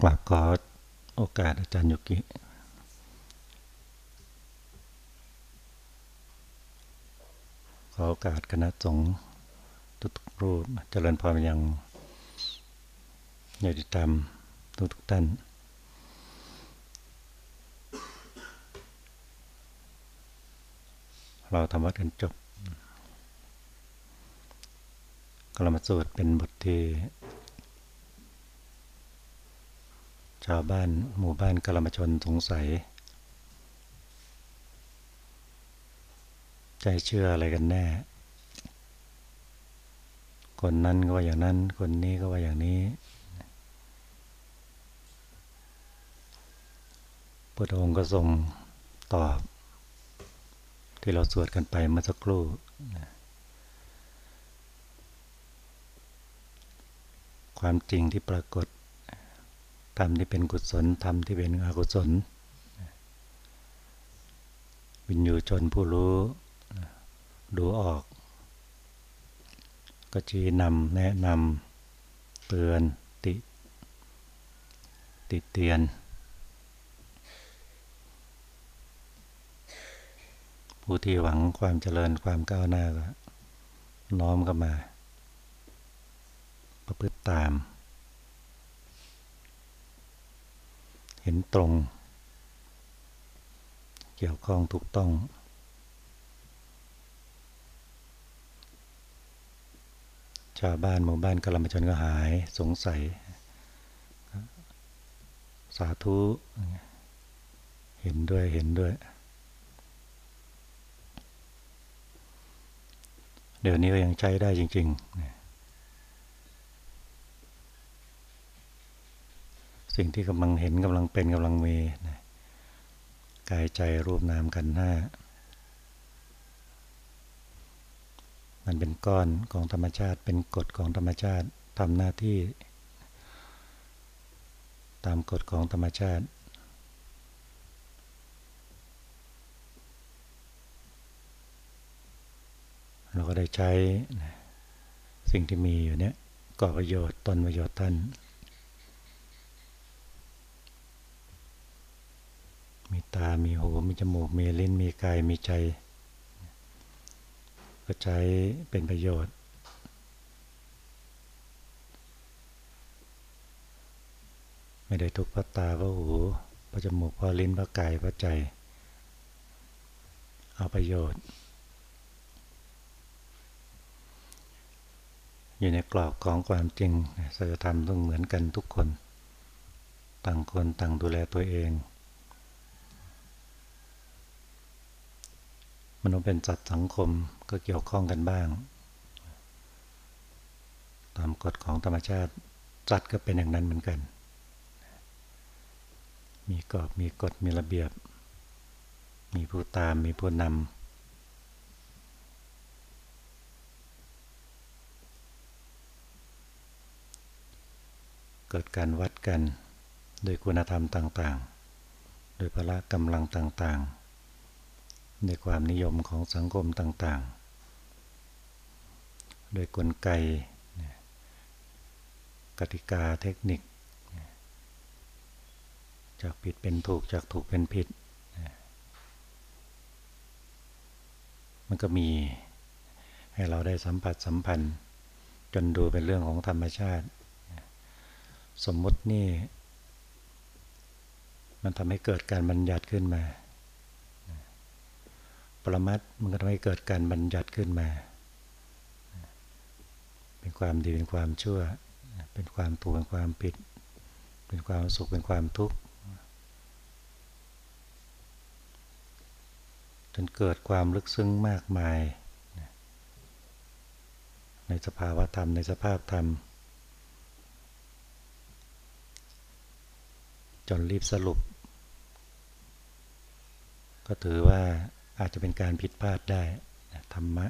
กลับขอโอกาสอาจารย์ยุกิขอโอกาสคณะสงฆ์ทุกรูปเจริญพรยังญาติธรรมทุกทุกท่าน เราทำวัดกันจบกลมาสูตรเป็นบทที่ ชาวบ้านหมู่บ้านกลมชนสงสัย ใจเชื่ออะไรกันแน่ คนนั้นก็ว่าอย่างนั้น คนนี้ก็ว่าอย่างนี้พระองค์ก็ทรงตอบ ที่เราสวดกันไปเมื่อสักครู่ความจริงที่ปรากฏ ธรรมที่เป็นกุศลธรรมที่เป็นอกุศล วิญญูชนผู้รู้ดูออก ก็ชี้นำแนะนำเตือนติ ติเตียน ผู้ที่หวังความเจริญความก้าวหน้าก็น้อมเข้ามา ประพฤติตาม เห็นตรง เกี่ยวข้องถูกต้อง ชาวบ้านหมู่บ้านกลมชนก็หายสงสัย สาธุ เห็นด้วยเห็นด้วย เดี๋ยวนี้ก็ยังใช้ได้จริง ๆ สิ่งที่กำลังเห็นกำลังเป็นกำลังมีนะกายใจรูปนามกันห้ามันเป็นก้อนของธรรมชาติ เป็นกฎของธรรมชาติทำหน้าที่ ตามกฎของธรรมชาติ เราก็ได้ใช้สิ่งที่มีอยู่เนี้ยก่อประโยชน์ตนประโยชน์ท่านมี ตา มีหู มีจมูก มีลิ้น มีกาย มีใจ ก็ใช้เป็นประโยชน์ ไม่ได้ทุกพระตาพระหูพระจมูกพระลิ้นพระกายพระใจ เอาประโยชน์ อยู่ในกรอบของความจริงสัจธรรมต้องเหมือนกันทุกคน ต่างคนต่างดูแลตัวเอง มนุษย์เป็นสัตว์สังคมก็เกี่ยวข้องกันบ้าง ตามกฎของธรรมชาติสัตว์ก็เป็นอย่างนั้นเหมือนกัน มีกรอบมีกฎมีระเบียบ มีผู้ตามมีผู้นำเกิดการวัดกันโดยคุณธรรมต่างๆ โดยพละกำลังต่างๆ ในความนิยมของสังคมต่างๆ โดยกลไกกติกาเทคนิค จากผิดเป็นถูกจากถูกเป็นผิด มันก็มีให้เราได้สัมผัสสัมพันธ์ จนดูเป็นเรื่องของธรรมชาติ สมมุตินี่ มันทำให้เกิดการบัญญัติขึ้นมา ปรมัตมันก็ทำให้เกิดการบัญญัติขึ้นมา เป็นความดีเป็นความชั่ว เป็นความถูกเป็นความผิด เป็นความสุขเป็นความทุกข์จนเกิดความลึกซึ้งมากมาย ในสภาวะธรรมในสภาพธรรม จนรีบสรุป ก็ถือว่า อาจจะเป็นการผิดพลาดได้ธรรมะ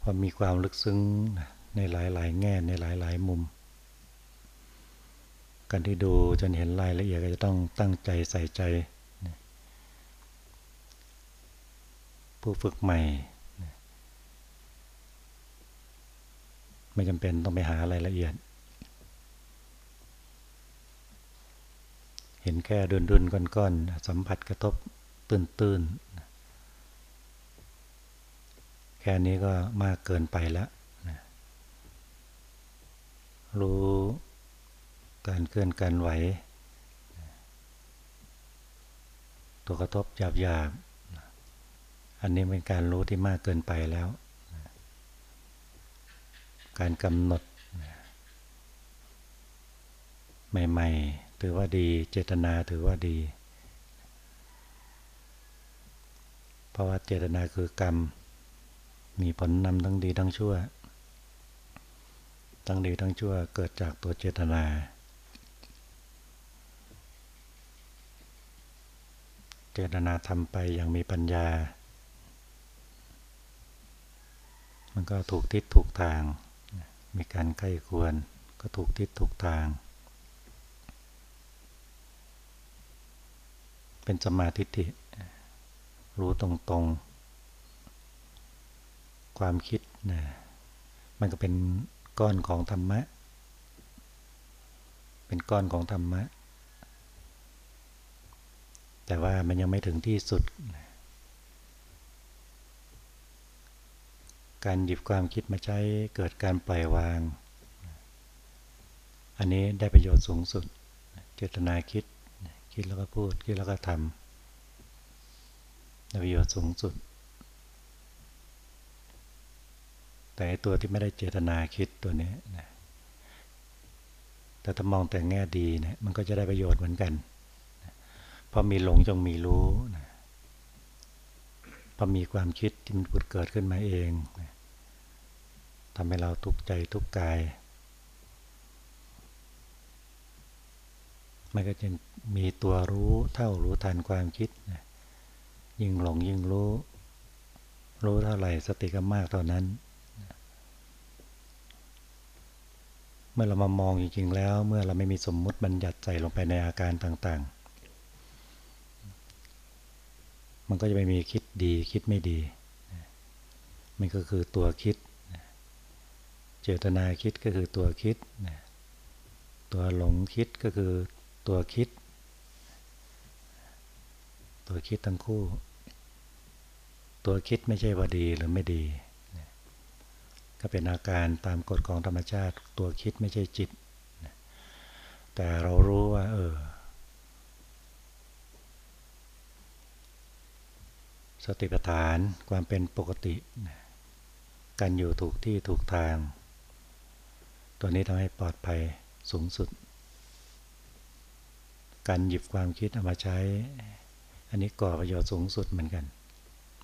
พอมีความลึกซึ้งในหลาย ๆ แง่ในหลาย ๆ มุม การที่ดูจนเห็นรายละเอียดก็จะต้องตั้งใจใส่ใจ ผู้ฝึกใหม่ไม่จำเป็นต้องไปหารายละเอียด เห็นแค่ดุนดุนก้อนๆสัมผัสกระทบตื้นๆแค่นี้ก็มากเกินไปแล้วรู้การเคลื่อนการไหว ตัวกระทบหยาบๆอันนี้เป็นการรู้ที่มากเกินไปแล้ว การกำหนดใหม่ ๆ ถือว่าดี เจตนาถือว่าดี เพราะว่าเจตนาคือกรรม มีผลนำทั้งดีทั้งชั่ว ทั้งดีทั้งชั่วเกิดจากตัวเจตนา เจตนาทำไปอย่างมีปัญญา มันก็ถูกทิศถูกทาง มีการใกล้ควรก็ถูกทิศถูกทาง เป็นสมาธิิรู้ตรงๆ ความคิดนะมันก็เป็นก้อนของธรรมะ เป็นก้อนของธรรมะ แต่ว่ามันยังไม่ถึงที่สุด การหยิบความคิดมาใช้เกิดการปล่อยวาง อันนี้ได้ประโยชน์สูงสุด เจตนาคิด คิดแล้วก็พูด คิดแล้วก็ทำประโยชน์สูงสุด แต่ตัวที่ไม่ได้เจตนาคิดตัวนี้นะแต่ถ้ามองแต่แง่ดีเนะมันก็จะได้ประโยชน์เหมือนกันพราะมีหลงจงมีรู้นะพอมีความคิดที่มันเกิดขึ้นมาเองนะทำให้เราทุกข์ใจทุกข์กาย มันก็จะมีตัวรู้เท่ารู้ทันความคิดนะยิ่งหลงยิ่งรู้ รู้เท่าไหร่สติก็มากเท่านั้น เมื่อเรามามองจริงๆแล้ว เมื่อเราไม่มีสมมุติบัญญัติใจลงไปในอาการต่างๆ มันก็จะไม่มีคิดดีคิดไม่ดี มันก็คือตัวคิด เจตนาคิดก็คือตัวคิด ตัวหลงคิดก็คือ ตัวคิด ตัวคิดทั้งคู่ ตัวคิดไม่ใช่ว่าดีหรือไม่ดี ก็เป็นอาการตามกฎของธรรมชาติ ตัวคิดไม่ใช่จิต แต่เรารู้ว่า เออ สติปัฏฐานความเป็นปกติ การอยู่ถูกที่ถูกทาง ตัวนี้ทำให้ปลอดภัยสูงสุด การหยิบความคิดเอามาใช้ อันนี้ก่อประโยชน์สูงสุดเหมือนกัน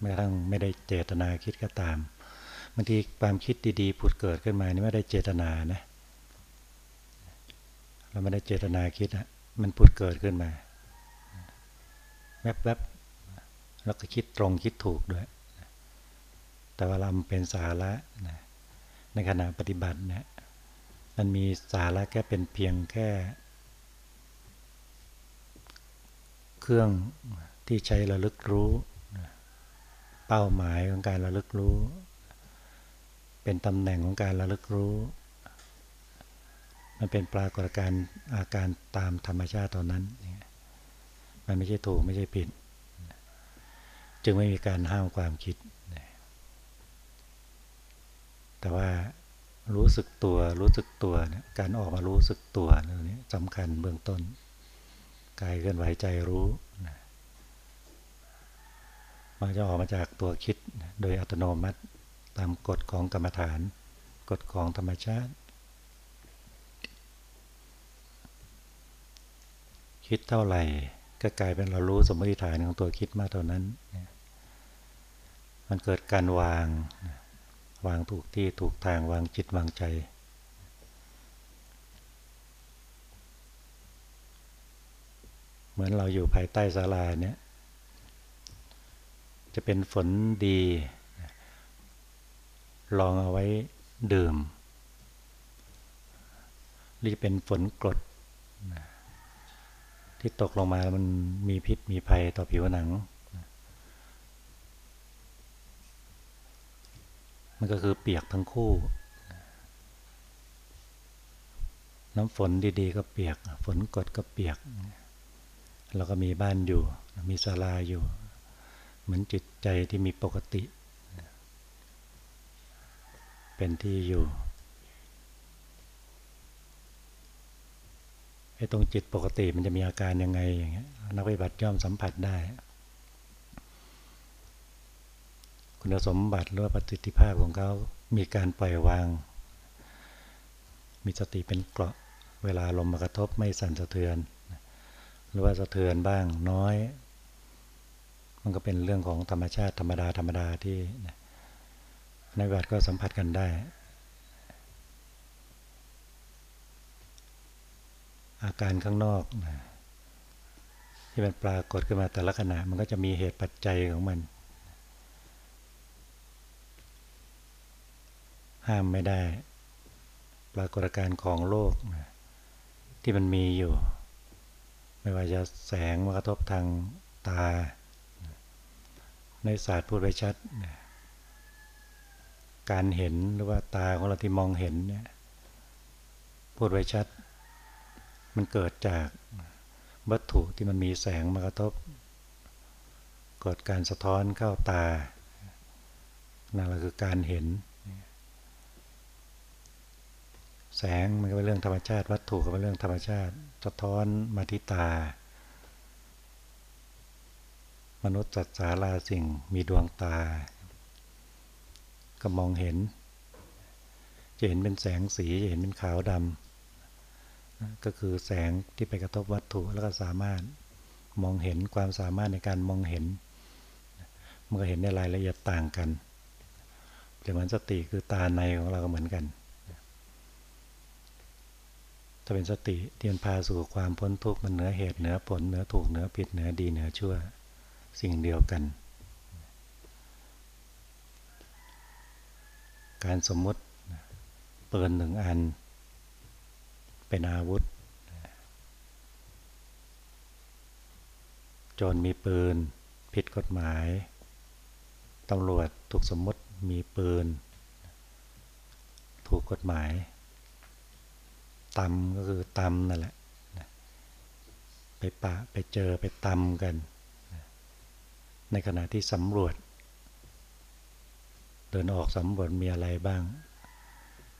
แม้ทั้งไม่ได้เจตนาคิดก็ตามบางทีความคิดดีๆผุดเกิดขึ้นมานี่ไม่ได้เจตนานะเราไม่ได้เจตนาคิดอะมันผุดเกิดขึ้นมาแวบๆแล้วก็คิดตรงคิดถูกด้วย แต่ว่าเราเป็นสาระนะในขณะปฏิบัตินี่มันมีสาระแค่เป็นเพียงแค่ เครื่องที่ใช้ระลึกรู้ เป้าหมายของการระลึกรู้ เป็นตำแหน่งของการระลึกรู้ มันเป็นปรากฏการณ์อาการตามธรรมชาติตอนนั้น มันไม่ใช่ถูกไม่ใช่ผิด จึงไม่มีการห้ามความคิด แต่ว่ารู้สึกตัวรู้สึกตัวการออกมารู้สึกตัวนี่สำคัญเบื้องต้น กายเคลื่อนไหวใจรู้มันจะออกมาจากตัวคิดโดยอัตโนมัติตามกฎของกรรมฐาน กฎของธรรมชาติ คิดเท่าไหร่ก็กลายเป็นเรารู้สมมติฐานของตัวคิดมากเท่านั้น มันเกิดการวาง วางถูกที่ถูกทางวางจิตวางใจ เหมือนเราอยู่ภายใต้ศาลาเนี่ยจะเป็นฝนดี ลองเอาไว้ดื่มหรือเป็นฝนกรดที่ตกลงมามันมีพิษมีภัยต่อผิวหนัง มันก็คือเปียกทั้งคู่ น้ำฝนดีๆก็เปียก ฝนกดก็เปียก เราก็มีบ้านอยู่ มีศาลาอยู่ เหมือนจิตใจที่มีปกติ เป็นที่อยู่ไอ้ตรงจิตปกติมันจะมีอาการยังไงอย่างเงี้ยนักปฏิบัติย่อมสัมผัสได้ คุณสมบัติหรือว่าประสิทธิภาพของเขา มีการปล่อยวาง มีสติเป็นเกราะ เวลาลมมากระทบไม่สั่นสะเทือน หรือว่าสะเทือนบ้างน้อย มันก็เป็นเรื่องของธรรมชาติธรรมดาธรรมดาที่นักบัติก็สัมผัสกันได้อาการข้างนอกนะที่มันปรากฏขึ้นมาแต่ละขณะมันก็จะมีเหตุปัจจัยของมัน ห้ามไม่ได้ ปรากฏการณ์ของโลกนะที่มันมีอยู่ ไม่ว่าจะแสงมากระทบทางตา ในศาสตร์พูดไว้ชัด การเห็นหรือว่าตาของเราที่มองเห็นเนี่ยพูดไว้ชัด มันเกิดจากวัตถุที่มันมีแสงมากระทบ เกิดการสะท้อนเข้าตานั่นแหละคือการเห็น แสงมันก็เป็นเรื่องธรรมชาติ วัตถุก็เป็นเรื่องธรรมชาติสะท้อนมาที่ตา มนุษย์จัดสาราสิ่งมีดวงตา ก็มองเห็น จะเห็นเป็นแสงสีจะเห็นเป็นขาวดำก็คือแสงที่ไปกระทบวัตถุแล้วก็สามารถมองเห็นความสามารถในการมองเห็นมันก็เห็นในรายละเอียดต่างกันเรียกมันสติคือตาในของเราก็เหมือนกัน ถ้าเป็นสติที่มันพาสู่ความพ้นทุกข์มันเหนือเหตุเหนือผลเหนือถูกเหนือผิดเหนือดีเหนือชั่วสิ่งเดียวกัน การสมมติเปิดหนึ่งอัน เป็นอาวุธ โจรมีปืน ผิดกฎหมายตำรวจถูกสมมติมีปืน ถูกกฎหมาย ตำก็คือตำนั่นแหละไปปะไปเจอไปตำกัน ในขณะที่สำรวจ เดินออกสำรวจมีอะไรบ้าง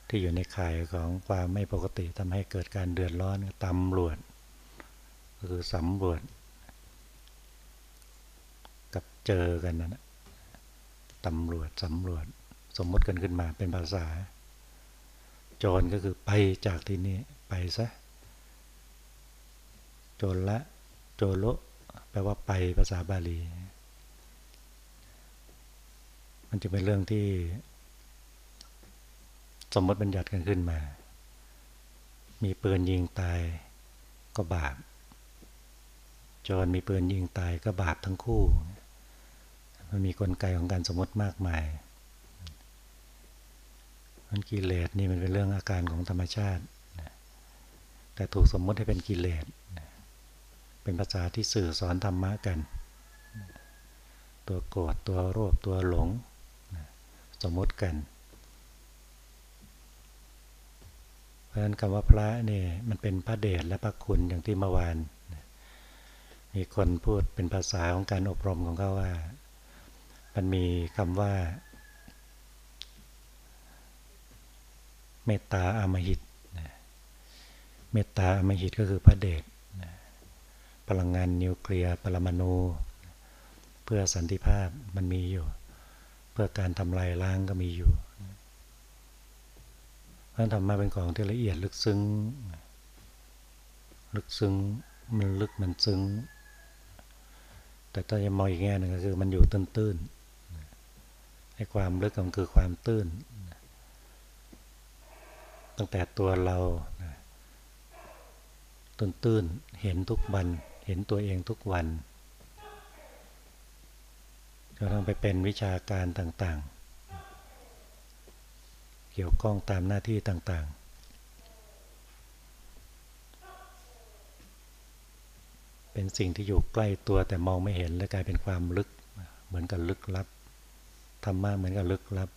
ที่อยู่ในข่ายของความไม่ปกติทำให้เกิดการเดือดร้อนตำรวจก็คือสำรวจ กับเจอกันนะตำรวจสำรวจ สมมติกันขึ้นมาเป็นภาษา จรก็คือไปจากที่นี่ไปซะโจรละ โจโลแปลว่าไปภาษาบาลี มันจะเป็นเรื่องที่ สมมติบัญญัติกันขึ้นมา มีปืนยิงตายก็บาปจรมีปืนยิงตายก็บาปทั้งคู่ มันมีกลไกของการสมมติมากมาย มันกิเลสนี่มันเป็นเรื่องอาการของธรรมชาติ แต่ถูกสมมติให้เป็นกิเลส เป็นภาษาที่สื่อสอนธรรมะกัน ตัวโกรธตัวโลภตัวหลง สมมติกัน เพราะฉะนั้นคำว่าพระนี่มันเป็นพระเดชและพระคุณอย่างที่เมื่อวาน มีคนพูดเป็นภาษาของการอบรมของเขาว่า มันมีคำว่า เมตตาอมหิตเมตตาอมหิตก็คือพระเดชพลังงานนิวเคลียร์ปรมาณูเพื่อสันติภาพมันมีอยู่ เพื่อการทำลายล้างก็มีอยู่พระธรรมะเป็นของที่ละเอียดลึกซึ้ง ลึกซึ้งมันลึกมันซึ้ง แต่ถ้าจะมองอีกแง่หนึ่งก็คือมันอยู่ตื้นๆให้ความลึกมันคือความตื้น ตั้งแต่ตัวเราตื้นๆเห็นทุกวัน เห็นตัวเองทุกวันก็ต้องไปเป็นวิชาการต่างๆ เกี่ยวข้องตามหน้าที่ต่าง ๆเป็นสิ่งที่อยู่ใกล้ตัวแต่มองไม่เห็นและกลายเป็นความลึก เหมือนกับลึกลับธรรมะเหมือนกับลึกลับ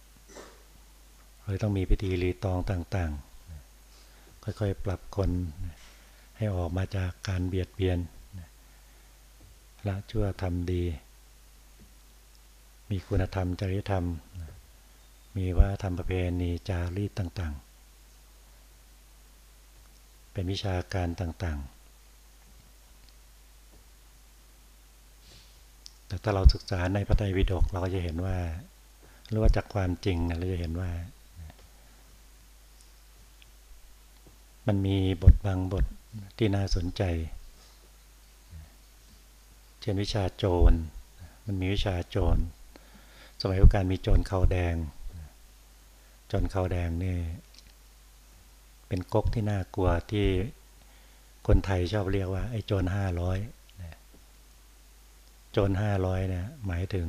เลยต้องมีพิธีรีตองต่าง ๆ ค่อยๆ ปรับคนให้ออกมาจากการเบียดเบียนละชั่วทำดี มีคุณธรรมจริยธรรม มีว่าธรรมประเพณีจารีตต่างๆ เป็นวิชาการต่างๆแต่ถ้าเราศึกษาในพระไตรปิฎกเราก็จะเห็นว่าหรือว่าจากความจริงนะเราจะเห็นว่า มันมีบทบางบทที่น่าสนใจ เช่นวิชาโจร มันมีวิชาโจร สมัยพุการมีโจรเขาแดง โจรเขาแดงนี่ เป็นก๊กที่น่ากลัวที่คนไทยชอบเรียกว่า ไอ้โจรห้าร้อยโจรห้าร้อยเนี่ยหมายถึง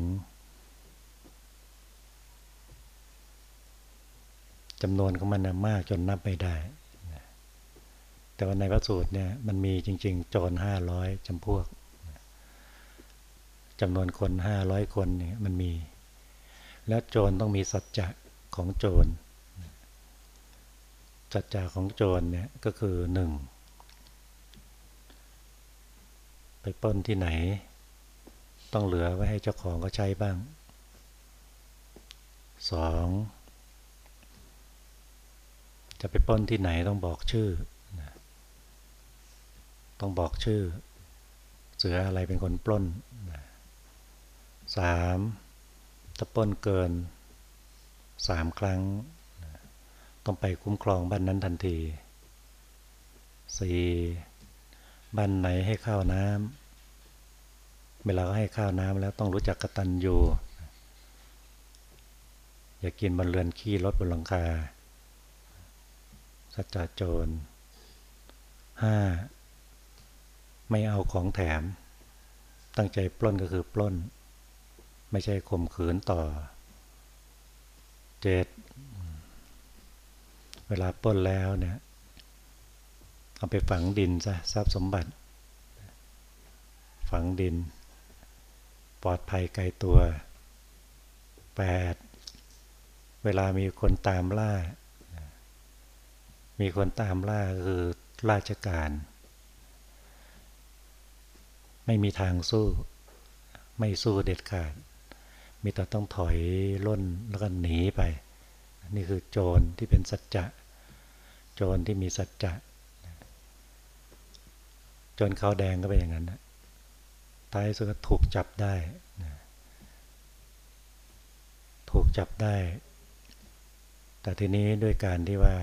จำนวนของมันมากจนนับไม่ได้ แต่ว่าในพระสูตรเนี่ยมันมีจริง ๆ โจรห้าร้อยจำพวกจำนวนคนห้าร้อยคนเนี่ยมันมี แล้วโจรต้องมีสัจจะของโจรสัจจะของโจรเนี่ยก็คือหนึ่งไปป้นที่ไหน ต้องเหลือไว้ให้เจ้าของก็ใช้บ้างสองจะไปป้นที่ไหนต้องบอกชื่อ ต้องบอกชื่อ เสืออะไรเป็นคนปล้นสามถ้าปล้นเกินสามครั้ง ต้องไปคุ้มครองบ้านนั้นทันทีสี่บ้านไหนให้ข้าวน้ำเวลาให้ข้าวน้ำแล้วต้องรู้จักกระตันอยู่อย่ากินบนเรือนขี้รถบนหลังคาสัจจโจรห้า ไม่เอาของแถม ตั้งใจปล้นก็คือปล้น ไม่ใช่ข่มขืนต่อเจ็ดเวลาปล้นแล้วเนี่ยเอาไปฝังดินซะทรัพย์สมบัติ ฝังดิน ปลอดภัยไกลตัวแปดเวลามีคนตามล่า มีคนตามล่าคือราชการ ไม่มีทางสู้ ไม่สู้เด็ดขาด มีแต่ต้องถอยล่นแล้วก็หนีไป นี่คือโจรที่เป็นสัจจะ โจรที่มีสัจจะ โจรขาวแดงก็เป็นอย่างนั้นท้ายสุดก็ถูกจับได้ ถูกจับได้ แต่ทีนี้ด้วยการที่ว่า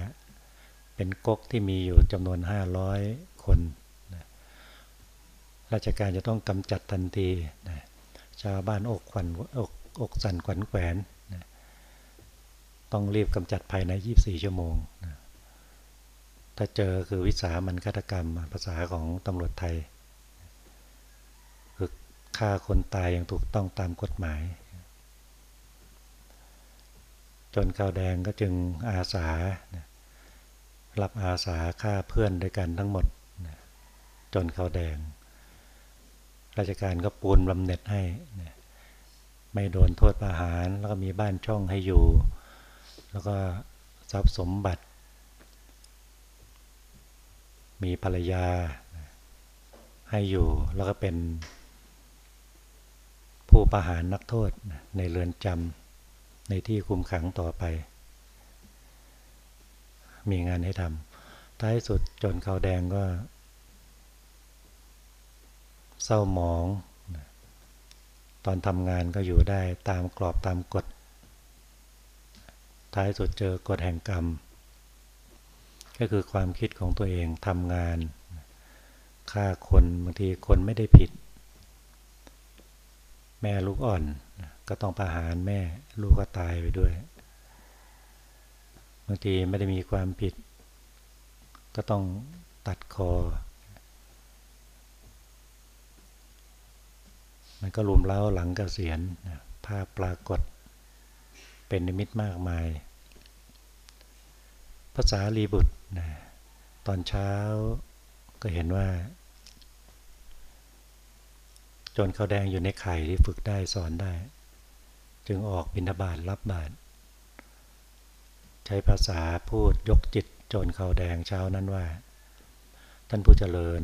เป็นก๊กที่มีอยู่จำนวนห้าร้อยคน ราชการจะต้องกำจัดทันทีนะชาวบ้านอกขวัญอกอกสั่นขวัญแขวนนะต้องรีบกำจัดภายใน 24 ชั่วโมงนะถ้าเจอคือวิสามันฆาตกรรมภาษาของตำรวจไทยคือฆ่าคนตายอย่างถูกต้องตามกฎหมาย จนข่าวแดงก็จึงอาสารับอาสาฆ่าเพื่อนด้วยกันทั้งหมดจนข่าวแดง ราชการก็ปูนบำเหน็จให้ ไม่โดนโทษประหาร แล้วก็มีบ้านช่องให้อยู่ แล้วก็ทรัพย์สมบัติ มีภรรยาให้อยู่ แล้วก็เป็นผู้ประหารนักโทษในเรือนจำในที่คุมขังต่อไป มีงานให้ทำท้ายสุดจนเขาแดงก็ ศร้าหมอง ตอนทำงานก็อยู่ได้ตามกรอบตามกฎ ท้ายสุดเจอกฎแห่งกรรม ก็คือความคิดของตัวเองทำงานฆ่าคนบางทีคนไม่ได้ผิด แม่ลูกอ่อน ก็ต้องประหารแม่ลูกก็ตายไปด้วย บางทีไม่ได้มีความผิด ก็ต้องตัดคอ มันก็รวมเล้าหลังกเกษียณภาพปรากฏ เป็นนิมิตมากมายภาษาลีบุตรนะตอนเช้าก็เห็นว่า จนเขาแดงอยู่ในไข่ที่ฝึกได้สอนได้ จึงออกบินาบาตรับบาตใช้ภาษาพูดยกจิตจนเขาแดงเช้านั้นว่า ท่านผู้เจริญ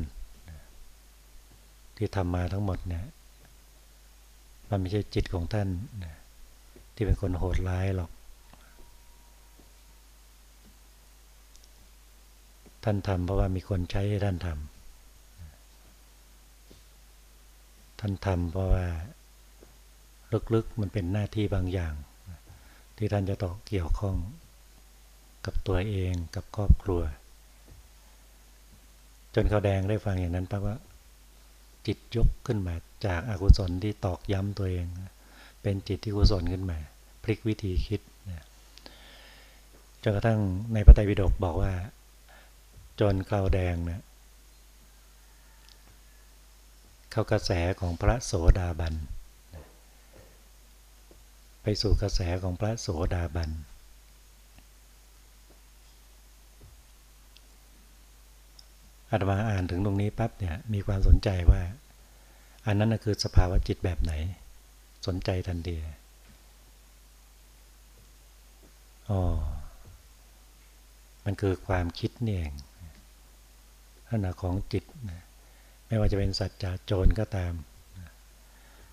ที่ทำมาทั้งหมดเนี่ย มันไม่ใช่จิตของท่านที่เป็นคนโหดร้ายหรอก ท่านทำเพราะว่ามีคนใช้ให้ท่านทำท่านทำเพราะว่าลึกๆมันเป็นหน้าที่บางอย่าง ที่ท่านจะต้องเกี่ยวข้องกับตัวเองกับครอบครัว จนเขาแดงได้ฟังอย่างนั้นปั๊บว่าจิตยกขึ้นมา จากอากุศลที่ตอกย้ำตัวเอง เป็นจิตที่กุศลขึ้นมา พลิกวิธีคิดจนกระทั่งในพระไตรปิฎกบอกว่า จนเขาแดงเนะี่ยเข้ากระแสของพระโสดาบัน ไปสู่กระแสของพระโสดาบัน อาตมาอ่านถึงตรงนี้ปั๊บเนี่ยมีความสนใจว่า อันนั้นคือสภาวะจิตแบบไหน สนใจทันทีอ๋อ มันคือความคิดนี่เองลักษณะของจิตไม่ว่าจะเป็นสัจจะโจรก็ตาม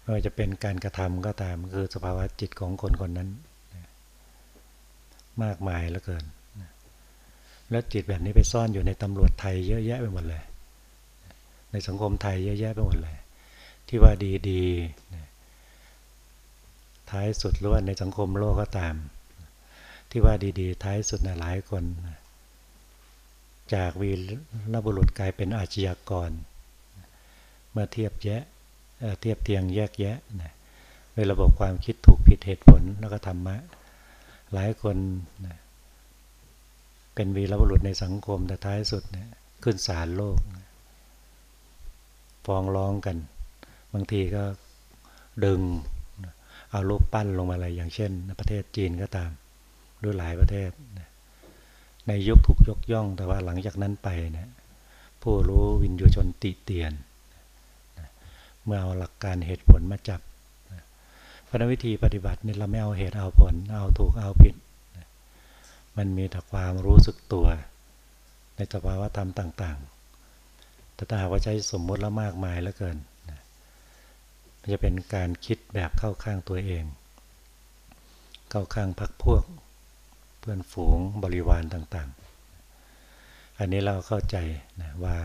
ไม่ว่าจะเป็นการกระทำก็ตาม คือสภาวะจิตของคนคนนั้น มากมายเหลือเกิน แล้วจิตแบบนี้ไปซ่อนอยู่ในตำรวจไทยเยอะแยะไปหมดเลย ในสังคมไทยเยอะแยะไปหมดเลย ที่ว่าดีๆท้ายสุดหรือว่าในสังคมโลกก็ตาม ที่ว่าดีๆ ท้ายสุดนะหลายคน จากวีรบุรุษกลายเป็นอาชญากร เมื่อเทียบแยะเทียบเทียงแยกแยะในระบบความคิดถูกผิดเหตุผลแล้วก็ธรรมะ หลายคนนะเป็นวีรบุรุษในสังคมแต่ท้ายสุดเนี่ยขึ้นศาลโลกฟ้องร้องกัน บางทีก็ดึงเอารูปปั้นลงมาอะไรอย่างเช่น ประเทศจีนก็ตามหรือหลายประเทศ ในยุคถูกยกย่องแต่ว่าหลังจากนั้นไปเนี่ยผู้รู้วินยูชนติเตียน เมื่อเอาหลักการเหตุผลมาจับพระวิธีปฏิบัตินี่เราไม่เอาเหตุเอาผล เอาถูกเอาผิด มันมีแต่ความรู้สึกตัว ในสภาวะธรรมต่าง ๆ แต่ถ้าหากว่าใช้สมมติแล้วมากมายแล้วเกิน จะเป็นการคิดแบบเข้าข้างตัวเอง เข้าข้างพักพวก เพื่อนฝูงบริวารต่างๆ อันนี้เราเข้าใจนะว่า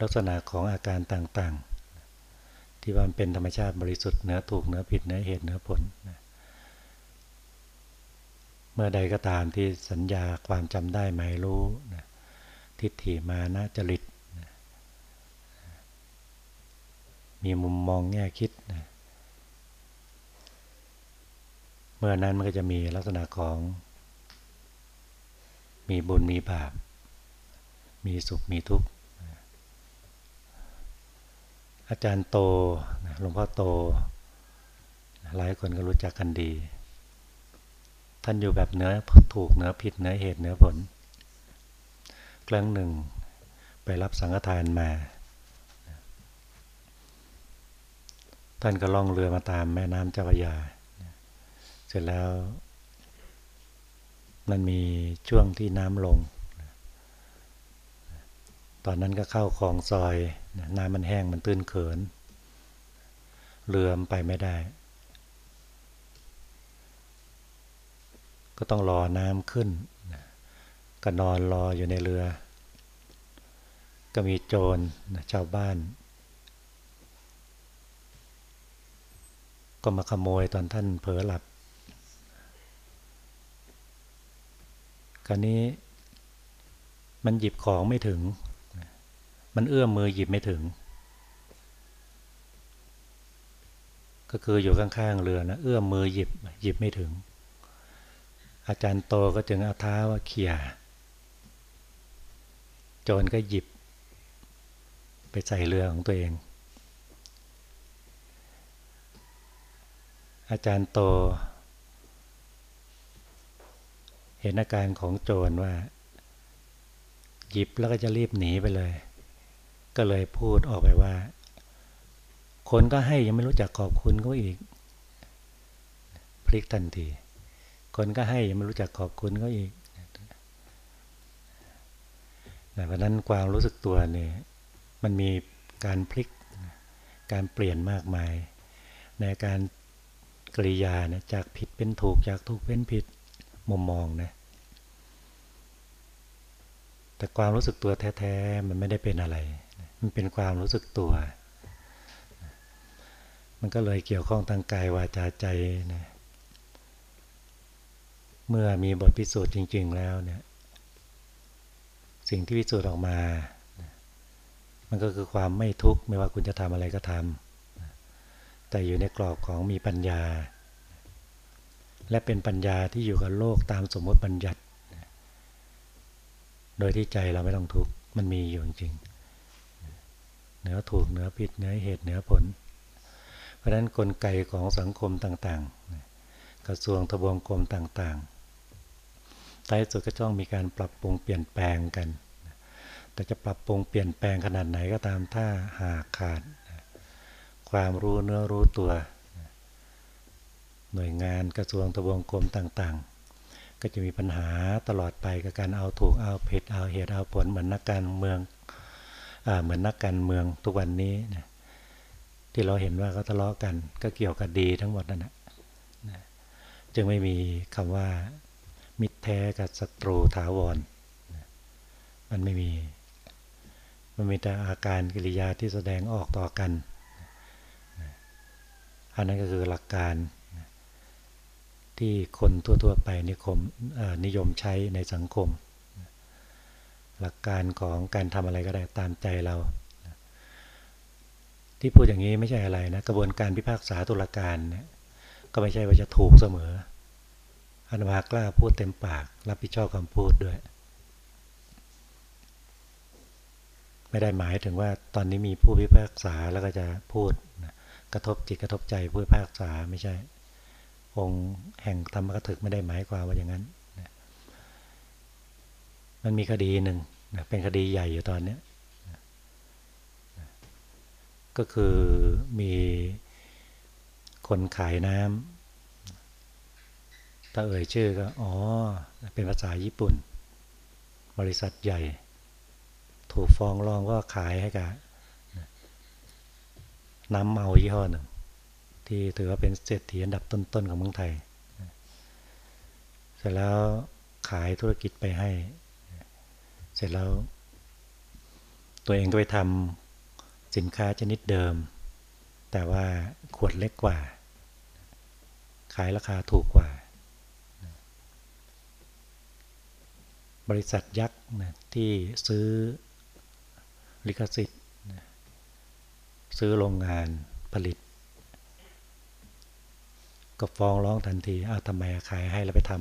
ลักษณะของอาการต่างๆ ที่ว่ามันเป็นธรรมชาติบริสุทธิ์เนื้อถูกเนื้อผิดเนื้อเหตุเนื้อผลนะเมื่อใดก็ตามที่สัญญาความจำได้หมายรู้นะทิฏฐิมานะจริตนะ มีมุมมองแง่คิดนะเมื่อนั้นมันก็จะมีลักษณะของ มีบุญมีบาป มีสุขมีทุกข์อาจารย์โตหลวงพ่อโต หลายคนก็รู้จักกันดี ท่านอยู่แบบเนื้อถูกเนื้อผิดเนื้อเหตุเนื้อผล ครั้งหนึ่งไปรับสังฆทานมา ท่านก็ล่องเรือมาตามแม่น้ำเจ้าพระยา เสร็จแล้ว มันมีช่วงที่น้ำลง ตอนนั้นก็เข้าคลองซอย น้ำมันแห้งมันตื้นเขิน เรือมไปไม่ได้ ก็ต้องรอน้ำขึ้น ก็นอนรออยู่ในเรือ ก็มีโจรชาวบ้าน ก็มาขโมยตอนท่านเผลอหลับคราวนี้มันหยิบของไม่ถึง มันเอื้อมมือหยิบไม่ถึง ก็คืออยู่ข้างๆเรือนะ เอื้อมมือหยิบหยิบไม่ถึง อาจารย์โตก็จึงเอาเท้าว่าเขี่ยโจรก็หยิบ ไปใส่เรือของตัวเอง อาจารย์โต เห็นอาการของโจรว่า หยิบแล้วก็จะรีบหนีไปเลย ก็เลยพูดออกไปว่า คนก็ให้ยังไม่รู้จักขอบคุณก็อีก พลิกทันที คนก็ให้ยังไม่รู้จักขอบคุณเขาอีกเพราะนั้นความรู้สึกตัวเนี่ยมันมีการพลิกการเปลี่ยนมากมาย ในการ กริยาเนี่ยจากผิดเป็นถูกจากถูกเป็นผิดมุมมองนะแต่ความรู้สึกตัวแท้ๆมันไม่ได้เป็นอะไร มันเป็นความรู้สึกตัว มันก็เลยเกี่ยวข้องทางกายวาจาใจนะเมื่อมีบทพิสูจน์จริง ๆ แล้วเนี่ยสิ่งที่พิสูจน์ออกมา มันก็คือความไม่ทุกข์ไม่ว่าคุณจะทำอะไรก็ทำ แต่อยู่ในกรอบของมีปัญญา และเป็นปัญญาที่อยู่กับโลกตามสมมติบัญญัติ โดยที่ใจเราไม่ต้องทุกข์มันมีอยู่จริงเหนือถูกเหนือผิดเหนือเหตุเหนือผล เพราะฉะนั้นนกลไกของสังคมต่างๆ กระทรวงทบวงกรมต่างๆท้ายสุดก็ต้องมีการปรับปรุงเปลี่ยนแปลงกัน แต่จะปรับปรุงเปลี่ยนแปลงขนาดไหนก็ตามถ้าหากขาด ความรู้เนื้อรู้ตัว หน่วยงานกระทรวงทบวงกรมต่างๆ ก็จะมีปัญหาตลอดไปกับการเอาถูกเอาผิดเอาเหตุเอาผลเหมือนนักการเมืองเหมือนนักการเมืองทุกวันนี้นะที่เราเห็นว่าเขาทะเลาะกันก็เกี่ยวกับดีทั้งหมดนั่นแหละจึงไม่มีคำว่า มิตรแท้กับศัตรูถาวรมันไม่มี มันมีแต่อาการกิริยาที่แสดงออกต่อกัน อันนั้นก็คือหลักการที่คนทั่วๆไปนิคมนิยมใช้ในสังคม หลักการของการทำอะไรก็ได้ตามใจเรา ที่พูดอย่างนี้ไม่ใช่อะไรนะ กระบวนการพิพากษาตุลาการเนี่ยก็ไม่ใช่ว่าจะถูกเสมออนุมากล้าพูดเต็มปาก รับผิดชอบคำพูดด้วย ไม่ได้หมายถึงว่าตอนนี้มีผู้พิพากษาแล้วก็จะพูด กระทบจิตกระทบใจผู้พิพากษาไม่ใช่ องค์แห่งธรรมกถึกไม่ได้หมายความว่าอย่างนั้นมันมีคดีหนึ่งเป็นคดีใหญ่อยู่ตอนนี้ก็คือมีคนขายน้ำถ้าเอ่ยชื่อก็ อ๋อ เป็นภาษาญี่ปุ่น บริษัทใหญ่ ถูกฟ้องร้องว่าขายให้กับ น้ำเมายี่ห้อหนึ่งที่ถือว่าเป็นเศรษฐีอันดับต้นๆของเมืองไทย เสร็จแล้วขายธุรกิจไปให้ เสร็จแล้ว ตัวเองก็ไปทำสินค้าชนิดเดิม แต่ว่าขวดเล็กกว่า ขายราคาถูกกว่า บริษัทยักษ์นะที่ซื้อลิขสิทธิ ซื้อโรงงานผลิต ก็ฟ้องร้องทันทีอ้าวทำไมขายให้แล้วไปท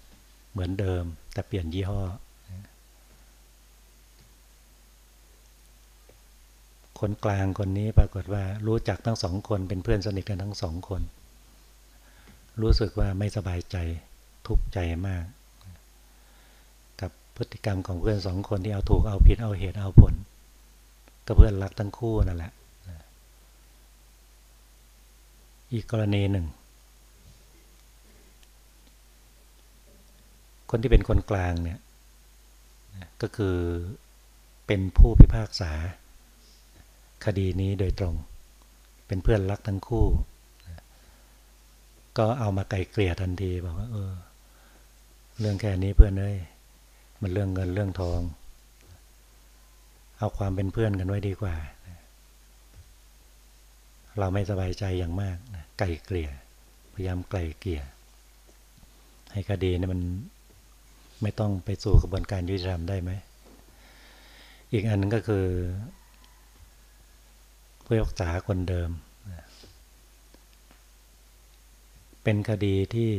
ำเหมือนเดิม แต่เปลี่ยนยี่ห้อ คนกลางคนนี้ปรากฏว่ารู้จักทั้งสองคนเป็นเพื่อนสนิทกันทั้งสองคน รู้สึกว่าไม่สบายใจทุกข์ใจมาก กับพฤติกรรมของเพื่อนสองคนที่เอาถูกเอาผิดเอาเหตุเอาผล ก็เพื่อนรักทั้งคู่นั่นแหละ อีกกรณีหนึ่ง คนที่เป็นคนกลางเนี่ยก็คือเป็นผู้พิพากษา คดีนี้โดยตรง เป็นเพื่อนรักทั้งคู่ ก็เอามาไกลเกลี่ยทันทีบอกว่าเออ เรื่องแค่นี้เพื่อนเอ้ยมันเรื่องเงินเรื่องทอง เอาความเป็นเพื่อนกันไว้ดีกว่า เราไม่สบายใจอย่างมากนะ ไกลเกลี่ย พยายามไกลเกลี่ย ให้คดีนี่มันไม่ต้องไปสู่กระบวนการยุติธรรมได้ไหม อีกอันนึงก็คือผู้รักษาคนเดิม เป็นคดีที่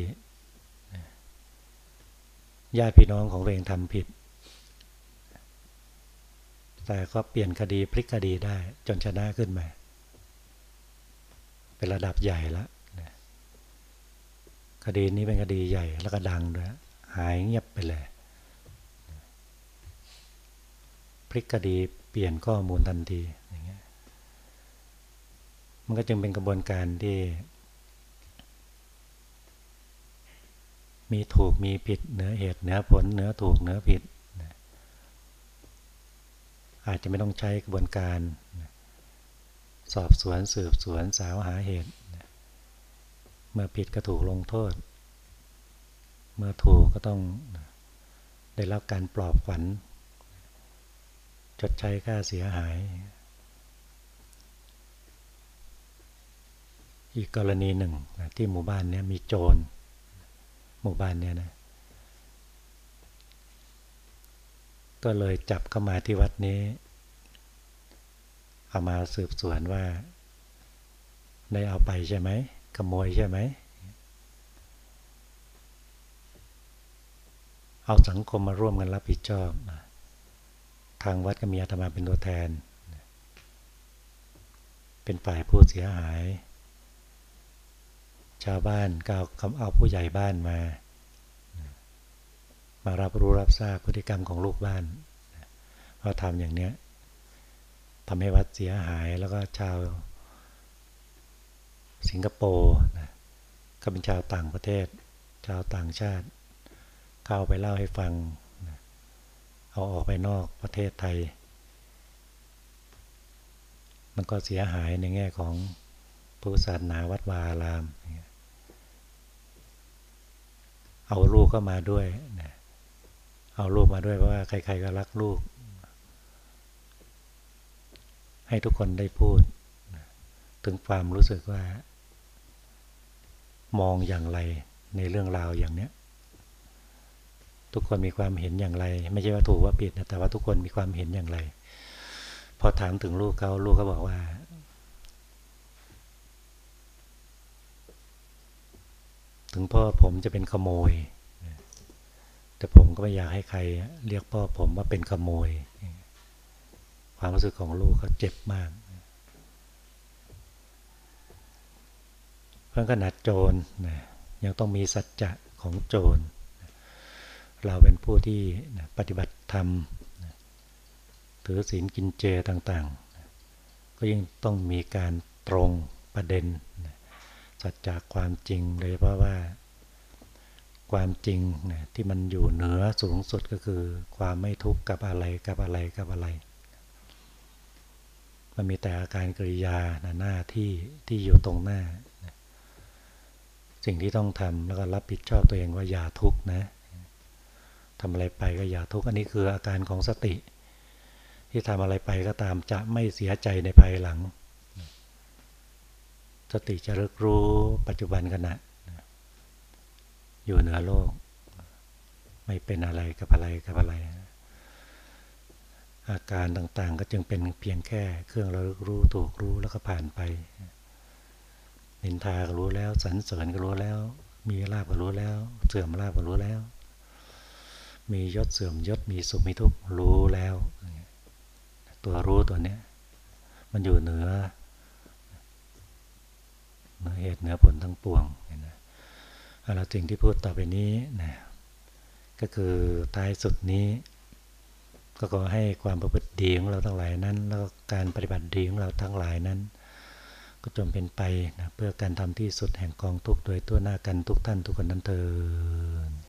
ญาติพี่น้องของตัวงทำผิด แต่ก็เปลี่ยนคดีพลิกคดีได้จนชนะขึ้นมา เป็นระดับใหญ่แล้วคดีนี้เป็นคดีใหญ่แล้วก็ดังด้วยหายเงียบไปเลยพลิกคดีเปลี่ยนข้อมูลทันทีอย่างเงี้ยมันก็จึงเป็นกระบวนการที่ มีถูกมีผิดเหนือเหตุเหนือผลเหนือถูกเหนือผิดอาจจะไม่ต้องใช้กระบวนการ สอบสวนสืบสวนสาวหาเหตุ เมื่อผิดก็ถูกลงโทษ เมื่อถูกก็ต้องได้รับการปลอบขวัญชดใช้ค่าเสียหาย อีกกรณีหนึ่งที่หมู่บ้านนี้มีโจร หมู่บ้านนี้นะก็เลยจับเข้ามาที่วัดนี้ เอามาสืบสวนว่า ได้เอาไปใช่ไหมขโมยใช่ไหม เอาสังคมมาร่วมกันรับผิดชอบ ทางวัดก็มีอาตมาเป็นตัวแทน เป็นฝ่ายผู้เสียหาย ชาวบ้านก็เอาเอาผู้ใหญ่บ้านมา มารับรู้รับทราบพฤติกรรมของลูกบ้านว่าทำอย่างเนี้ย ทำให้วัดเสียหายแล้วก็ชาวสิงคโปร์นะก็เป็นชาวต่างประเทศ ชาวต่างชาติ เข้าไปเล่าให้ฟังนะเอาออกไปนอกประเทศไทย มันก็เสียหายในแง่ของพุทธศาสนาวัดวาอาราม เอาลูกก็มาด้วยนะเอาลูกมาด้วยเพราะว่าใครๆก็รักลูก ให้ทุกคนได้พูด ถึงความรู้สึกว่า มองอย่างไรในเรื่องราวอย่างเนี้ย ทุกคนมีความเห็นอย่างไร ไม่ใช่ว่าถูกว่าผิดนะแต่ว่าทุกคนมีความเห็นอย่างไร พอถามถึงลูกเขาลูกเขาบอกว่า ถึงพ่อผมจะเป็นขโมย แต่ผมก็ไม่อยากให้ใคร เรียกพ่อผมว่าเป็นขโมย ความรู้สึกของลูกเขาเจ็บมาก เพราะขนาดโจรนะยังต้องมีสัจจะของโจร เราเป็นผู้ที่ปฏิบัติธรรมถือศีลกินเจต่างๆ ก็ยังต้องมีการตรงประเด็น สัจจะความจริงโดยเฉพาะว่าความจริงที่มันอยู่เหนือสูงสุดก็คือ ความไม่ทุกข์กับอะไรกับอะไรกับอะไร มันมีแต่อาการกริยาหน้าที่ที่อยู่ตรงหน้า สิ่งที่ต้องทำแล้วก็รับผิดชอบตัวเองว่าอย่าทุกข์นะทำอะไรไปก็อย่าทุกข์อันนี้คืออาการของสติ ที่ทำอะไรไปก็ตามจะไม่เสียใจในภายหลัง สติจะรึกรู้ปัจจุบันขณะอยู่เหนือโลก ไม่เป็นอะไรกับอะไรกับอะไร อาการต่างๆ ก็จึงเป็นเพียงแค่เครื่องเระลึกรู้ถูกรู้แล้วก็ผ่านไปนินทาก็รู้แล้วสรรเสริญก็รู้แล้ว มีลาบก็รู้แล้ว เสื่อมลาบก็รู้แล้ว มียศเสื่อมยศมีสุขมีทุกข์รู้แล้ว ตัวรู้ตัวเนี้ยมันอยู่เหนือเหนือเหตุเหนือผลทั้งปวงเห็นะอะไรสิ่งที่พูดต่อไปนี้นะก็คือท้ายสุดนี้ ก็ขอให้ความประพฤติดีของเราทั้งหลายนั้น แล้วก็การปฏิบัติดีของเราทั้งหลายนั้น ก็จงเป็นไปนะเพื่อการทำที่สุดแห่งกองทุกโดยตัวหน้ากันทุกท่านทุกคนนั้นเถิด